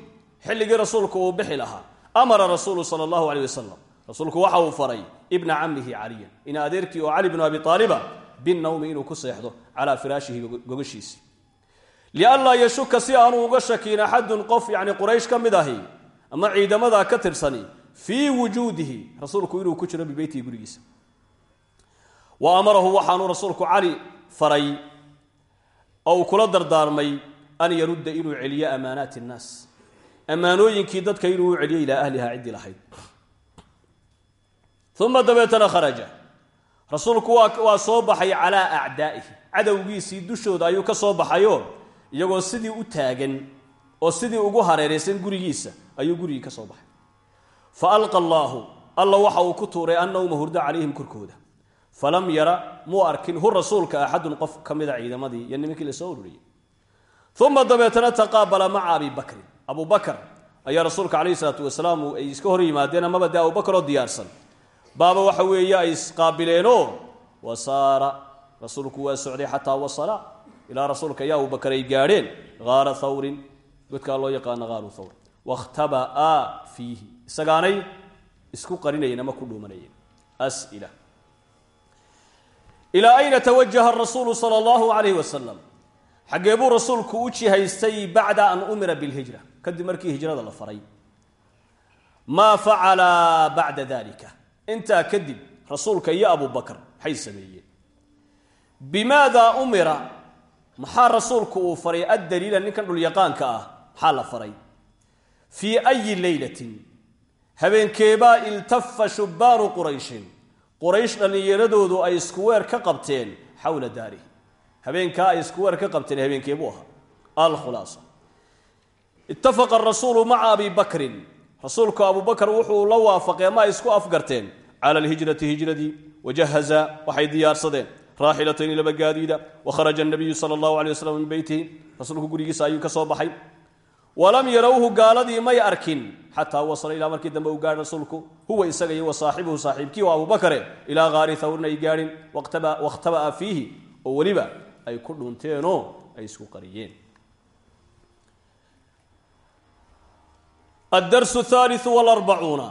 xilligii rasuulku uu bixi lahaa amara rasuulu sala allahu aleyh wasalam rasuulku waxa uu faray ibna camihi caliyan ina adeerkii oo cali bnu abi aaliba binawmi inuu ku seexdo calaa firaashihi gogashiisi. Lianlaa yashuka si aanu uga shakiin axadun qof yani quraysh ka mid ahi ama ciidamadaa ka tirsani fii wujuudihi rasuulku inuu ku jiro bibeytihi gurigiisa wa amarahu waxaanuu rasuulku cali faray oo kula dardaarmay an yarudda inuu celiyo amaanaati innaas ammaanooyinkii dadka inuu u celiyo ilaa ahliha ciddii lahayd. Uma dabeetana kharaja. Rasuulku waa soo baxay calaa acdaa'ihi. Cadowgiisii dushooda ayuu ka soo baxayo iyagoo sidii u taagan oo sidii ugu hareeraysan gurigiisa ayuu gurigii ka soo baxay. Fa alqa allaahu alla waxa uu ku tuuray annawma hurdo calayhim korkooda falam yara muu arkin hu rasuulka axadun qof ka mida ciidamadii iyo nimankii la soo ururiyey. Uma dabeetana taqaabala maca abi bakrin abu bakar ayaa rasuulka calayhi salaatu wasalaam ay iska hor yimaadeen amaba abubakar oo diyaarsan. Baaba waxa weeye ay isqaabileenoo wasaara rasuulku waa socday xataa wasala ilaa rasuulka iyo abubakar ay gaadheen. Haara thawrin godkaa loo yaqaano haaru thawr. Wakhtabaa fiihi isagaanay isku qarinayeen ama ku dhuumanayeen as'ila ilaa ayna tawajaha rasuulu sala allahu calayhi wasalam xaggee buu rasuulku u jihaystay bacda an umira bilhijra kadib markii hijrada la faray maa facala bacda dalika intaa kadib rasuulka iyo abubakar maxay sameeyeen bimaada umira maxaa rasuulku uu faray addaliila ninkan dhulyaqaanka ah maxaa la faray fii ayi leylatin habeenkeebaa iltafa shubbaanu qurayshin quraysh dhallinyaradoodu ay isku weer ka qabteen xawla daarihi habeenkaa ay isku weer ka qabteen habeenkee buu ahaa. Alkhulaasa ittafaqa arasuulu maca abi bakrin. Rasuulku abubakar wuxuu la waafaqee ma ay isku afgarteen. Cala alhijrati hijradii wajahaza waxay diyaarsadeen raaxilatayni laba gaadiida. Wakharaja nabiyu sala allahu alay wasalam min beytihi rasuulku gurigiisa ayuu ka soo baxay walam yarawhu gaaladii may arkin xataa wasala ilaa markii dambe uu gaadh rasuulku. Huwa isaga iyo wa saaxibuhu saaxiibkii waa abubakare ilaa kaari thawrin ay gaadhin wakhtaba'a fiihi oo weliba ay ku dhunteenoo ay isku qariyeen. Addarsu athaaliu walarbacuuna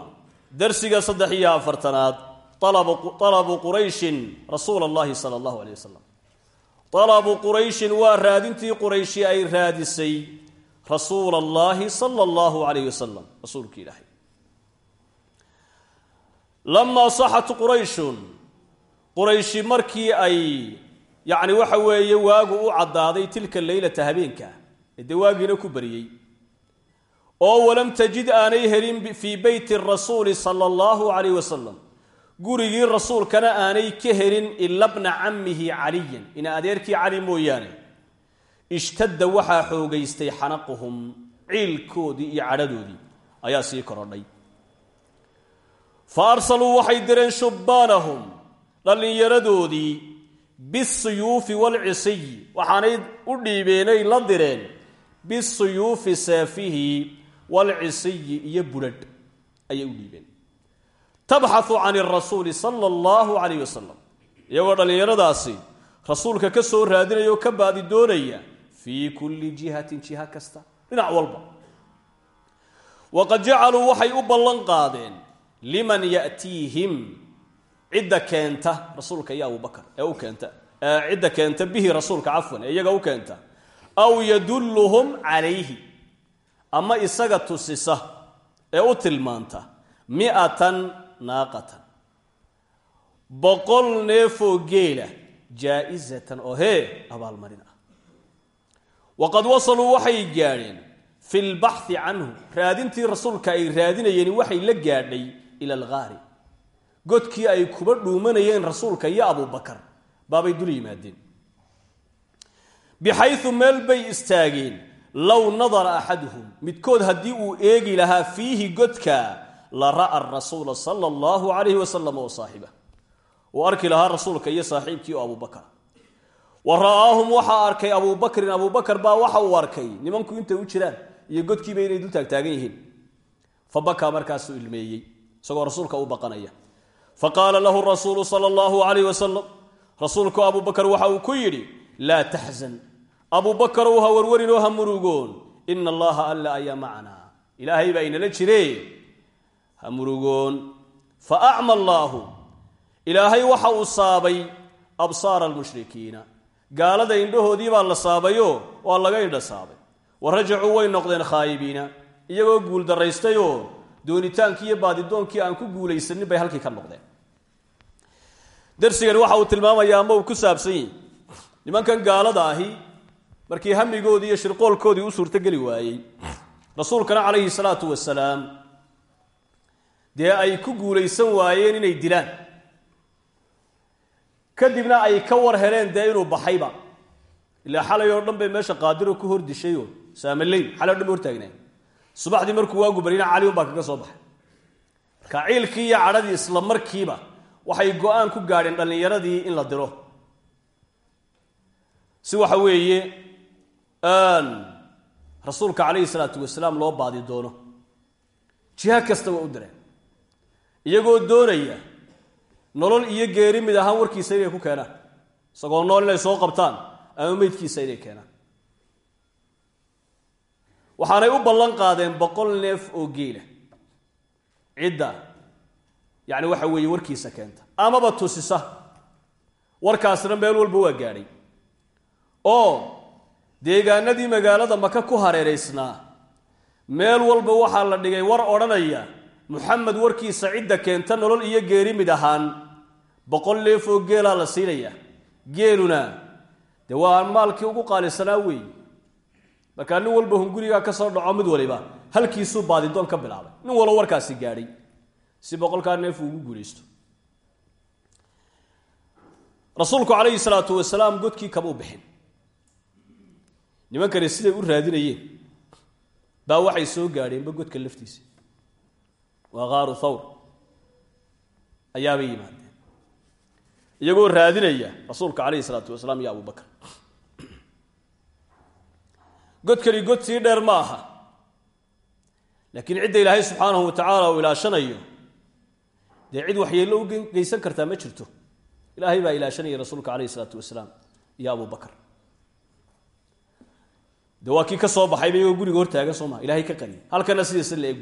darsiga saddex iyo afartanaad alabu qurayshin rasuula allahi sala allahu aleyh wasalam alabu qurayshin waa raadintii qurayshi ay raadisay rasuula allahi sala allahu alayh wasalam rasuulki ilaahay. Lamaa saxat qurayshun qurayshi markii ay yacni waxa weeye waagu u caddaaday tilka leylata habeenka ee dee waagiina ku bariyey. Oo walam tajid aanay helin fii beyti rasuuli sala allahu calayh wasalam gurigii rasuulkana aanay ka helin ila bna cammihi caliyan ina adeerkii cali mooyaane ishtadda waxaa xoogaystay xanaquhum ciilkoodii iyo cadhadoodii ayaa sii korodhay. Fa arsaluu waxay direen shubbaanahum dhallinyaradoodii bisuyuufi waalcisiy waxaanay u dhiibeenay la direen bisuyuufi seefihi waalcisiyi iyo budhadh ayay u dhiibeen. Tabxahu can irasuuli sala allahu calayh wasalam iyagoo dhallinyaradaasi rasuulka ka soo raadinaya oo ka baadi doonaya fii kulli jihatin jiha kasta dhinac walba waqad jacaluu waxay u ballan qaadeen liman ya'tiihim cidda keenta rasuulka iyo abubakar ee u keenta cidda keenta bihi rasuulka cafwan ee iyaga u keenta aw yadulluhum calayhi ama isaga tusisa ee u tilmaanta mi'atan naaqatan boqol neefoo geela jaa-isatan oo hee abaalmarin waqad wasaluu waxay gaadheen fi lbaxhi canhu raadintii rasuulka ay raadinayeen waxay la gaadhay ila algaari godkii ay kuba dhuumanayeen rasuulka iyo abubakar baabay dul yimaadeen bixayu meel bay istaageen low nadara axaduhum midkood haddii uu eegi lahaa fiihi godka la ra'a rasuula sala allahu calayhi wasalam oo saaxiba uu arki lahaa rasuulka iyo saaxiibkii oo abubakar wa ra'aahum waxaa arkay abubakrin abubakar baa waxa uu arkay nimanku intay u jiraan iyo godkiiba inay dul taagtaagan yihiin. Fa bakaa markaasuu ilmeeyey isagoo rasuulka u baqanaya. Fa lahu rasuulu sala allahu calayh wasalam rasuulku abubakar waxa uu ku yidhi laa taxzan abubakarow ha warwarin oo ha murugoon ina allaha alla ayaa macanaa ilaahay baa inala jire. Ha murugoon. Fa acma allaahu ilaahay waxa uu saabay absaara almushrikiina gaalada indhahoodii baa la saabayo waa laga indha saabay wa rajacuu way noqdeen khaayibiina iyagoo guuldarraystayoo doonitaankii iyo baadidoonkii aan ku guulaysanin bay halkii ka noqdeen. Darsigani waxa uu tilmaamayaa ama uu ku saabsan yihi nimankan gaalada ahi markii hamigoodii iyo shirqoolkoodii u suurtogeli waayey rasuulkana calayhi salaatu wasalaam dee ay ku guulaysan waayeen inay dilaan kadibna ay ka war heleen dee inuu baxayba. Ilaa xalay oo dhan bay meesha qaadiro ku hor dishayoo saamaleyn xalay o dhan ba hortaagnay subaxdii markuu waagu baryina cali un kaga soo baxay. Marka ciilkii iyo cadhadii isla markiiba waxay go'aan ku gaadheen dhallinyaradii in la diro. Si waxa weeye rasuulka calayhi salaatu wasalaam loo baadi doono. Jiha kasta waa u direen. Iyagoo doonaya nolol iyo geeri mid ahaan warkiisa inay ku keenaan. Isagoo nool inay soo qabtaan ama meydkiisa inay keenaan. Waxaanay u ballan qaadeen boqol neef oo geela. Cidda yacni waxa weeye warkiisa keenta. Amaba tusisa. Warkaasna meel walba waa gaadhay. Oo deegaanadii magaalada maka ku hareeraysnaa. Meel walba waxaa la dhigay war odhanaya muxamed warkiisa cidda keenta nolol iyo geeri mid ahaan boqol neef oo geelaa la siinaya. Geeluna dee waa maalkii ugu qaalisanaa weeye markaa nin walba hungurigaa ka soo dhaco mid waliba halkiisuu baadidoon ka bilaabay. Nin walba warkaasi gaadhay si boqolkaa neef uu ugu guulaysto rasuulku calayhi salaatu wasalaam godkii kamuu bixin. Nimankani siday u raadinayeen? Baa waxay soo gaadheenba godka laftiisa waa qaaru thawr. Ayaabay yimaadeen. Iyagoo raadinaya rasuulka calayhi salaatu wasalaam iyo abubakar godkani god sii dheer ma aha. Laakiin cidda ilaahay subxaanahu wa tacaala uu ilaashanayo dee cid waxyeello u geysan kartaa ma jirto. Ilaahay baa ilaashanaya rasuulka calayhi salaatu wasalaam iyo abubakar de waa kii ka soo baxayba iyagoo guriga hortaagan soo maa ilahay ka qariyay halkana sidiisa la eg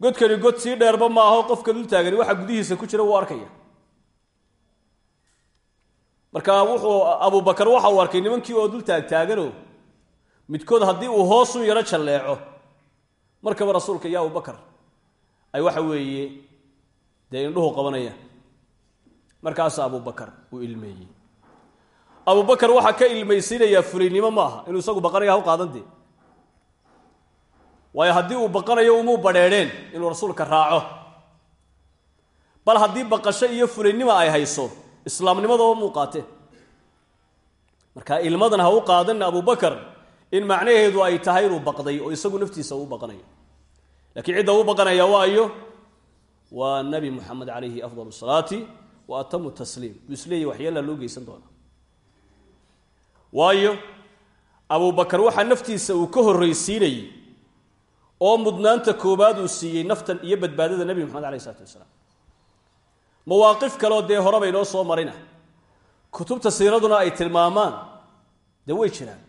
godkani god sii dheerba ma aho qofka dul taagani waxa gudihiisa ku jira wuu arkaya. Marka wuxuu abubakar waxa uu arkay nimankii oo dul taagtaaganoo midkood haddii uu hoosun yaro jalleeco. Markaba rasuulka iyo abubakar ay waxa weeye dee indhuhu qabanayaan markaasa abubakar uu ilmeeyey. Abubakar waxaa ka ilmaysiinayaa fulaynimo ma aha inuu isagu baqanaya ha u qaadan dee waayo haddii uu baqanayo umuu badheedheen inuu rasuulka raaco. Bal haddii baqasho iyo fulaynima ay hayso islaamnimadaba muu qaateen marka ilmadan ha u qaadan abubakar in macnaheedu ay tahay inuu baqday oo isagu naftiisa uu baqanayo. Lakiin cidda uu baqanaya waa ayo waa nabi moxamed calayhi afdal salaati wa atamu tasliim. Buu isleeyahy waxyeelaa loo geysan doona. Waayo abubakar waxaa naftiisa uu ka horraysiinayey oo mudnaanta koobaad uu siiyey naftan iyo badbaadada nebi moxamed alayh isalaatu wasalaam. Mawaaqif kaleo dee horeba inoo soo marina. Kutubta siiraduna ay tilmaamaan. Dee way jiraan.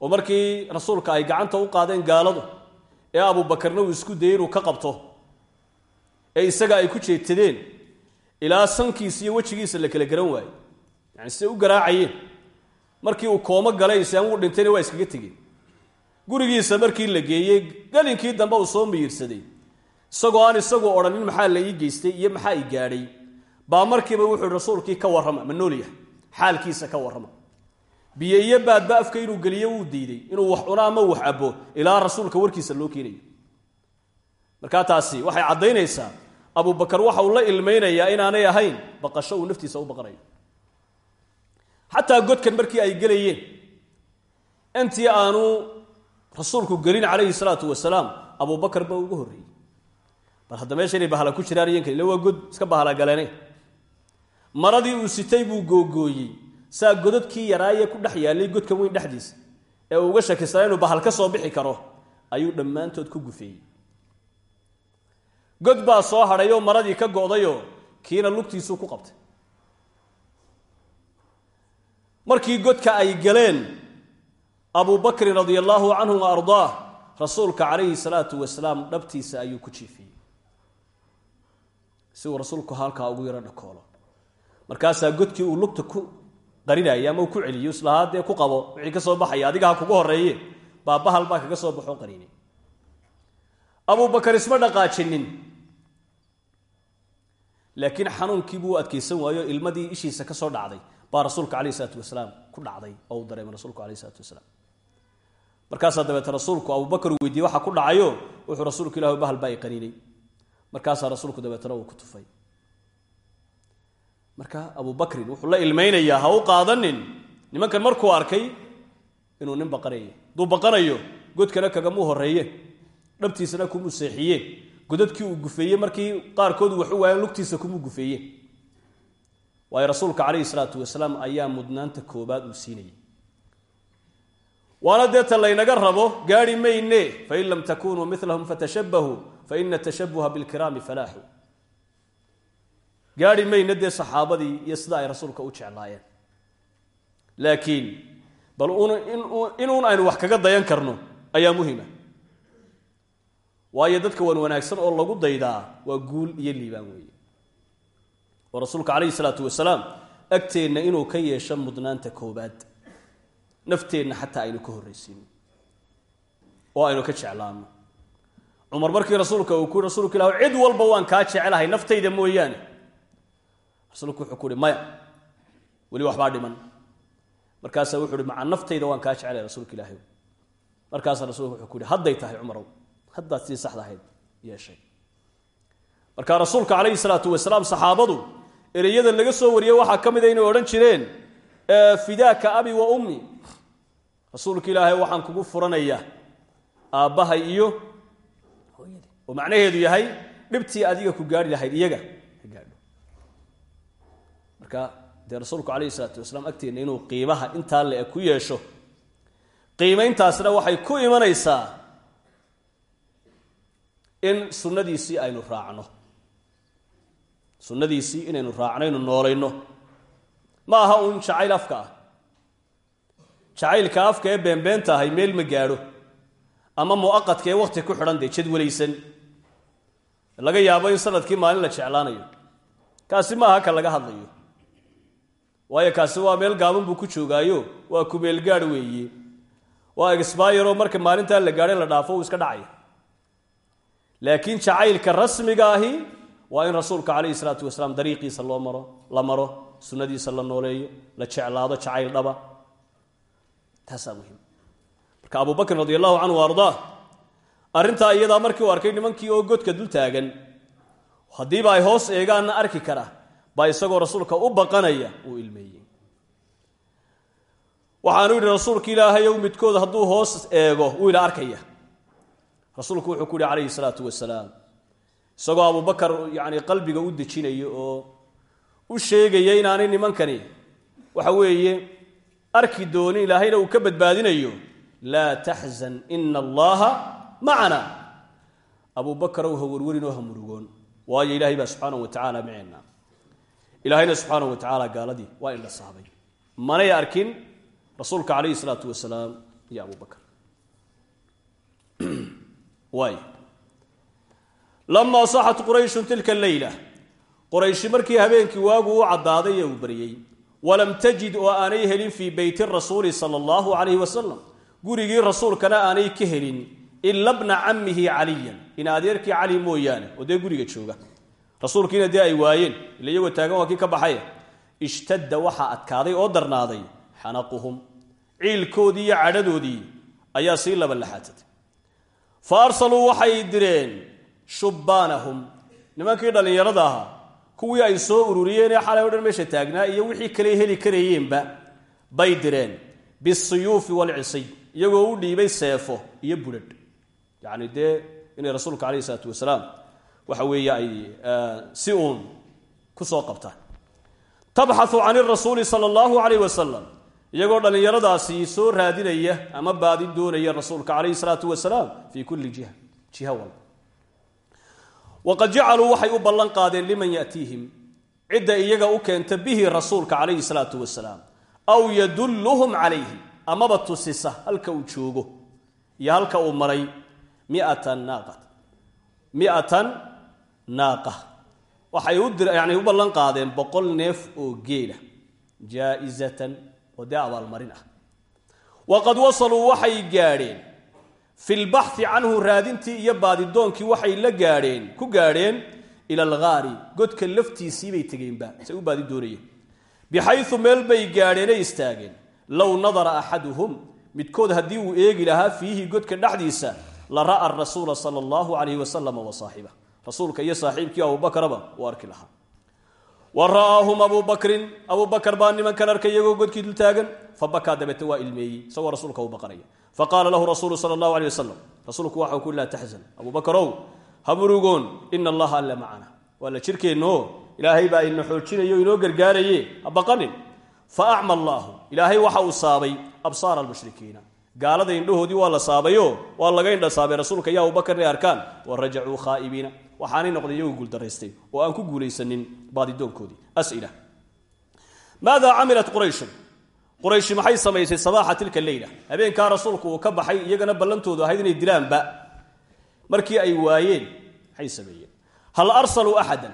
Oo markii rasuulka ay gacanta u qaadeen gaaladu ee abubakarna uu isku dayey inuu ka qabto. Ee isaga ay ku jeetadeen ilaa sankiisa iyo wejigiisa la kala garan waayo. Yani siday u garaacayeen. Markii uu koomo galay isaan uu dhintayna waa iskaga tegeen gurigiisa markii la geeyey galinkii dambe uu soo miyiirsaday isagoo aan isagu odhanin maxaa la ii geystay iyo maxaa i gaadhay? Baa markiiba wuxuu rasuulkii ka warrama ma nool yahay. Xaalkiisa ka warrama. Biyo iyo baadba afka inuu geliyo wuu diiday. Inuu wax cuno ama wax abo ilaa rasuulka warkiisa loo keenayo. Markaa taasi waxay caddaynaysaa abubakar waxa uu la ilmaynayaa inaanay ahayn baqasho uu naftiisa u baqanayo. Xataa godkan markii ay gelayeen intii aanu rasuulku gelin calayhi salaatu wasalaam abubakar baa ugu horreeyey. Bal hadda meesha inay bahala ku jiraan iyan kale illa waa god iska bahala galeene maradii uu sitay buu googooyey saa godadkii yaraaye ku dhex yaallay godkan weyn dhexdiisa ee uu uga shakisanaa inuu bahal ka soo bixi karo ayuu dhammaantood ku gufeeyey. God baa soo hadhay maradii ka go'dayoo kiina lugtiisuu ku qabtay. Markii godka ay galeen abubakrin radia allaahu canhu wa ardaah rasuulka calayhi salaatu wasalaam dhabtiisa ayuu ku jiifiyey. Si uu rasuulku halkaa ugu yaro dhakoolo. Markaasaa godkii uu lugta ku qarinayay ama ku celiyo islahaa dee ku qabo wixii ka soo baxaya adiga ha kugu horreeye baabahal baa kaga soo baxoo qariinay abubakar isma dhaqaajinin. Laakiin xanuunkii buu adkaysan waayo ilmadii ishiisa ka soo dhacday baa rasuulka calayhi salaatu wasalaam ku dhacday oo uu dareemay rasuulku calayhi salaatu wasalaam markaasaa dabeete rasuulku abubakar uu weydiiyey waxa ku dhacayo wuxuu rasuulku ilah bahal baa i qaniinay rasuulku dabeetana uu ku tufay. Marka abubakrin wuxuu la ilmaynayaa ha u qaadanin. Nimankan markuu arkay inuu nin baqanaya hadduu baqanayo godkana kagamuu horreeye dhabtiisana kumuu seexiye godadkii uu gufeeye markii qaarkood waxu waayan lugtiisa kumuu gufeeye. Waayo rasuulka calayhi salaatu wasalaam ayaa mudnaanta koobaad uu siinayay waana deeta laynaga rabo gaari mayne fain lam takunuu milahum fatashabahuu faina tashabuha bilkiraami falaaxu. Gaari mayne dee saxaabadii iyo sida ay rasuulka u jeclaayeen. Laakiin bal inuun aynu wax kaga dayan karno ayaa muhima. Waayo dadka wan wanaagsan oo lagu daydaa waa guul iyo liibaan weeye. Oo rasuulka calayhi salaatu wasalaam agteenna inuu ka yeesho mudnaanta koobaad nafteenna xataa aynu ka horraysiino oo aynu ka jeclaano cumar markii rasuulka uu ku rasuulku ilah cid walba waan kaa jecelahay naftayda mooyaane. Rasuulku wuxuu ku uhi maya weli waxbaa dhiman. Markaasaa wuxu uhi maca naftayda waan kaa jecelahay rasuulka ilaahay markaasaa rasuulku wuxuu ku uhi hadday tahay cumarow haddaad sidii saxda ahayd yeeshay. Marka rasuulka calayhi salaatu wasalaam saxaabadu ereyada laga soo wariye waxaa ka mida inay odhan jireen fidaaka abi wa ummi rasuulka ilaahay waxaan kugu furanayaa aabbahay iyo hooyadii oo macnaheedu yahay dhibtii adiga ku gaari lahayd iyaga. Ha gaadho. Marka dee rasuulku calayhi isalaatu wasalaam agteenna inuu qiimaha intaa le ku yeesho qiimayntaasna waxay ku imanaysaa in sunnadiisii aynu raacno. Sunnadiisii inaynu raacno aynu noolayno. Ma aha uun jacayl afka ah jacaylka afka ee beenbeenta ahay meel ma gaadho ama mu'aqadka ee wakhti ku xidhan dee jadwalaysan. Laga yaabo in sannadkii maalin la jeclaanayo. Kaasi ma aha ka laga hadlayo. Waayo kaasi waa meel gaaban buu ku joogaayo waa kumeelgaadh weeye. Waa exbayro marka maalintaa la gaadhay la dhaafo uu iska dhacaya laakiin jacaylka rasmiga ahi waa in rasuulka calayhi salaatu wasalaam dariiqiisa loo maro la maro sunnadiisa la nooleeyo la jeclaado jacayl dhaba taasaa muhiim marka abu bakrin radi allahu canhu ardaa arrintaa iyadaa markii uu arkay nimankii oo godka dul taagan haddiiba ay hoos eegaanna arki kara baa isagoo rasuulka u baqanaya uu ilmeeyey. Waxaanu yidhi rasuulka ilaahayow midkood hadduu hoos eego wuu ila arkaya. Rasuulku wuxuu ku yihi calayhi salaatu wasalaam isagoo abubakar yani qalbiga u dejinayo oo u sheegaya inaanay nimankani waxa weeye arki doonin ilaahayna uu ka badbaadinayo. Laa taxzan ina allaha macana abubakarow ha werwarinoo ha murugoon waayo ilaahay baa subxaanahu wa tacaala maceena ilaahayna subxaanahu wa tacaala gaaladii waa indha saabay. Manay arkin rasuulka calayhi salaatu wasalaam iyo abubakar waay lamaa saxat qurayshun tilka leyla qorayshi markii habeenkii waagu u caddaaday ee uu baryey walam tajid oo aanay helin fii beyti rasuuli sala allahu calayhi wasalam gurigii rasuulkana aanay ka helin ila bna cammihi caliyan. In adeerkii cali mooyaane oo dee guriga jooga. Rasuulkiina dee ay waayeen ila iyagoo taagan waa kii ka baxay. Ishtadda waxaa adkaaday oo darnaaday xanaquhum. Ciilkoodii iyo cadhadoodii ayaa sii laba laxaatay fa arsaluu waxay direen shubbaanahum. Nimankii dhallinyarada ahaa kuwii ay soo ururiyeen ee xalay o dhan meesha taagnaa iyo wixii kale heli karayeenba bay direen bisuyuufi walcisiy iyagoo u dhiibay seefo iyo budhadh yacni dee inay rasuulka calayhi isalaatu wasalaam waxa weeye ay si uun ku soo qabtaan. Tabxahu can irasuuli sala allahu calayh wasalam iyagoo dhallinyaradaasi soo raadinaya ama baadi doonaya rasuulka calayhi salaatu wasalaam fii kulli jiha jiha walba waqad jacaluu waxay u ballan qaadeen liman yatiihim cidda iyaga u keenta bihi rasuulka calayhi salaatu wasalaam aw yadulluhum calayhi amaba tusisa halka uu joogo iyo halka uu maray miatan naaqa miatan naaqa waxay yani u ballan qaadeen boqol neef oo geela jaa-izatan oo dee abaalmarin ah waqad wasaluu waxay gaadheen fi lbaxi canhu raadintii iyo baadidoonkii waxay la gaadheen ku gaadheen ila alghaari godka laftiisiibay tegeenba say u baadi doonayeen. Bixayu meel bay gaadheenay istaageen. Low nadara axaduhum midkood haddii uu eegi lahaa fiihi godka dhexdiisa la ra'a rasuula sala allahu calayhi wasalam wa saaxiba. Rasuulka iyo saaxiibkii abubakraba uu arki lahaa. Wa ra'aahum abuu bakrin abuu bakar baa nimankan arkay iyagoo godkii dul taagan fa bakaa dabeete waa ilmeeyey isagoo rasuulka u baqanaya faqaala lahu rasuulu sala allahu alay wasalam rasuulku waxau ku laa taxzan abuu bakarow ha murugoon ina allaha alla macana waa la jirkeenno ilaahay baa ina xoojinayo inoo gargaaraye ha baqanin fa acma allaahu ilaahay waxa uu saabay absaara almushrikiina gaalada indhahoodii waa la saabayo waa laga indha saabay rasuulka iyo abubakar inay arkaan wa rajacuu khaa'ibiina waxaanay noqday iyagu guuldaraystay oo aan ku qurayshi maxay samaysay sabaaxa tilka leyla? Habeenkaa rasuulku uu ka baxay iyagana ballantoodu ahayd inay dilaanba. Markii ay waayeen maxay sameeyeen? Hal arsaluu axadan?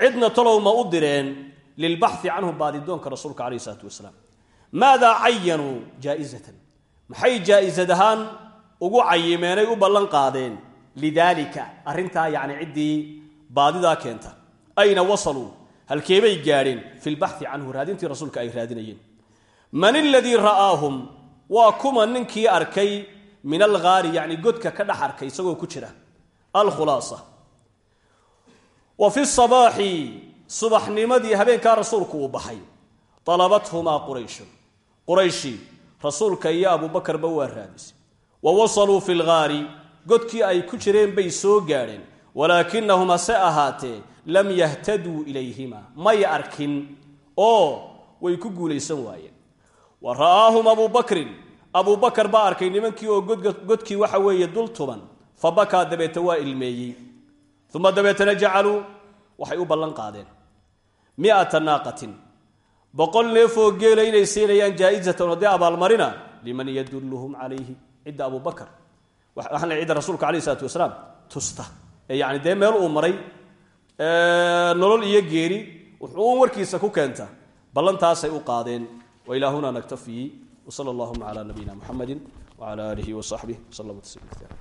Cidna talow ma u direen lilbaxi canhu baadidoonka rasuulka calayhi isalaatu wasalaam. Maadaa cayanuu jaa'izatan? Maxay jaa'isad ahaan ugu cayimeenay u ballan qaadeen? Lidaalika arrintaa yacni ciddii baadidaa keenta. Ayna wasaluu halkeebay gaadheen fi lbaxi canhu raadintii rasuulka ay raadinayeen man aladii ra'aahum? Waa kuma ninkii arkay min alghaari yacni godka ka dhex arkay isagoo ku jira. Alkhulaasa wa fi sabaaxi subaxnimadii habeenkaa rasuulku uu baxay. Dalabathumaa qurayshun. Qurayshii rasuulka iyo abuubakarba waa raadisay. Wa wasaluu fi lgaari godkii ay ku jireen bay soo gaadheen. Walaakinahum hase ahaatee lam yahtaduu ilayhima may arkin oo way ku guulaysan waayeen wa ra'aahum abubakrin abubakar baa arkay nimankii oo godkii waxa weeye dul tuban. Fa bakaa dabeete waa ilmeeyey. Uma dabeetana jacaluu waxay u ballan qaadeen. Miata naaqatin. Boqol neefoo geela inay siinayaan jaa-isatan dee abaalmarina liman yadulluhum calayhi cidda abubakar waxaan cidda rasuulka alayh isalaatu wasalaam tusta. Ee yani meel uu maray nolol iyo geeri wuxuu warkiisa ku keenta. Ballantaasay u qaadeen wailaa huna naktafiyi wsala allahuma cala nabiyina muxamedi wcala aalihi wasaxbih wslama tasliima